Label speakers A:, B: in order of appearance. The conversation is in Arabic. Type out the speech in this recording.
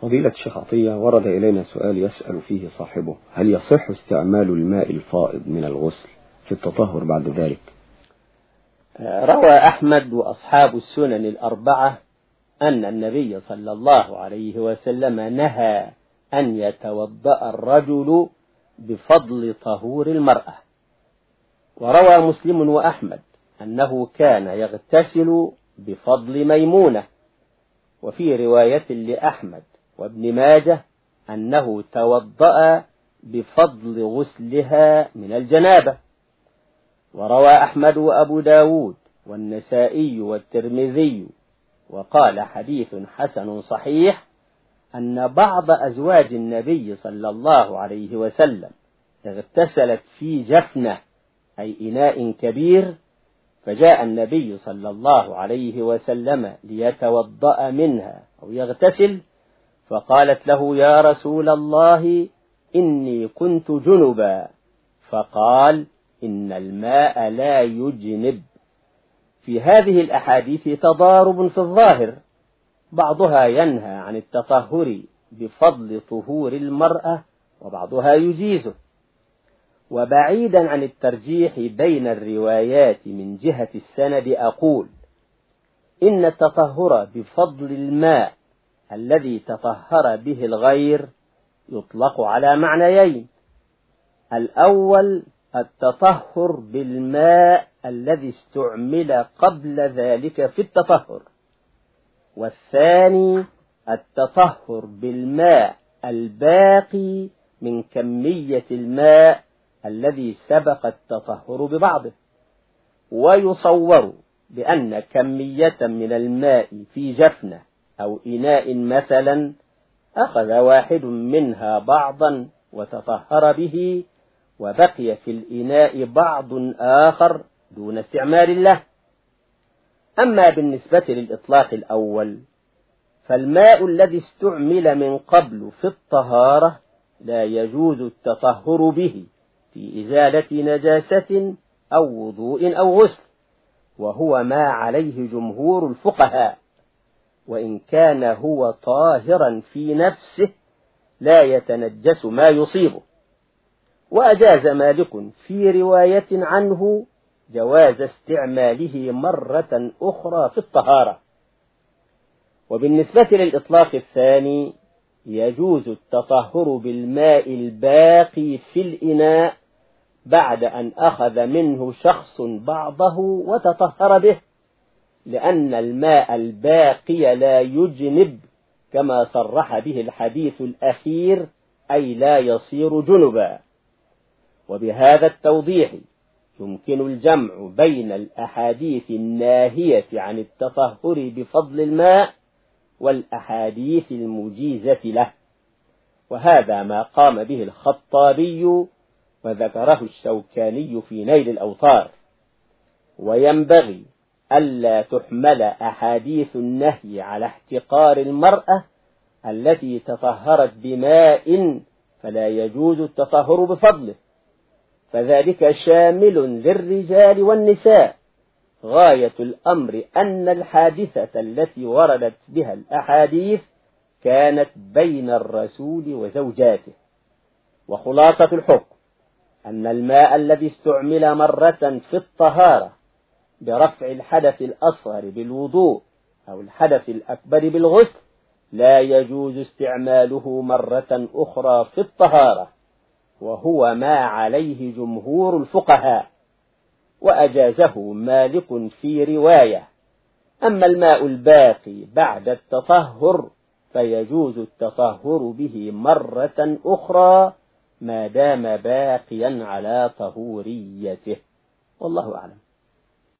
A: فضيلة الشيخ عطية ورد إلينا سؤال يسأل فيه صاحبه هل يصح استعمال الماء الفائض من الغسل في التطهر بعد ذلك؟
B: روى أحمد وأصحاب السنن الأربعة أن النبي صلى الله عليه وسلم نهى أن يتوضأ الرجل بفضل طهور المرأة. وروى مسلم وأحمد أنه كان يغتسل بفضل ميمونة. وفي رواية لأحمد وابن ماجه أنه توضأ بفضل غسلها من الجنابة. وروى أحمد وأبو داود والنسائي والترمذي وقال حديث حسن صحيح أن بعض أزواج النبي صلى الله عليه وسلم اغتسلت في جفنة أي إناء كبير فجاء النبي صلى الله عليه وسلم ليتوضأ منها أو يغتسل فقالت له يا رسول الله إني كنت جنبا. فقال إن الماء لا يجنب. في هذه الأحاديث تضارب في الظاهر بعضها ينهى عن التطهر بفضل طهور المرأة وبعضها يجيزه. وبعيدا عن الترجيح بين الروايات من جهة السند أقول إن التطهر بفضل الماء الذي تطهر به الغير يطلق على معنيين. الأول التطهر بالماء الذي استعمل قبل ذلك في التطهر. والثاني التطهر بالماء الباقي من كمية الماء الذي سبق التطهر ببعضه. ويصور بأن كمية من الماء في جفنة أو إناء مثلا أخذ واحد منها بعضا وتطهر به وبقي في الإناء بعض آخر دون استعمال له. أما بالنسبة للإطلاق الأول فالماء الذي استعمل من قبل في الطهارة لا يجوز التطهر به في إزالة نجاسة أو وضوء أو غسل وهو ما عليه جمهور الفقهاء. وإن كان هو طاهرا في نفسه لا يتنجس ما يصيبه. وأجاز مالك في رواية عنه جواز استعماله مرة أخرى في الطهارة. وبالنسبة للإطلاق الثاني يجوز التطهر بالماء الباقي في الإناء بعد أن أخذ منه شخص بعضه وتطهر به. لأن الماء الباقي لا يجنب كما صرح به الحديث الأخير أي لا يصير جنبا. وبهذا التوضيح يمكن الجمع بين الأحاديث الناهية عن التطهر بفضل الماء والأحاديث المجيزة له. وهذا ما قام به الخطابي وذكره الشوكاني في نيل الأوطار. وينبغي ألا تحمل أحاديث النهي على احتقار المرأة التي تطهرت بماء فلا يجوز التطهر بفضله. فذلك شامل للرجال والنساء. غاية الأمر أن الحادثة التي وردت بها الأحاديث كانت بين الرسول وزوجاته. وخلاصة الحكم أن الماء الذي استعمل مرة في الطهارة برفع الحدث الأصغر بالوضوء أو الحدث الأكبر بالغسل لا يجوز استعماله مرة أخرى في الطهارة وهو ما عليه جمهور الفقهاء وأجازه مالك في رواية. أما الماء الباقي بعد التطهر فيجوز التطهر به مرة أخرى ما دام باقيا على طهوريته. والله أعلم.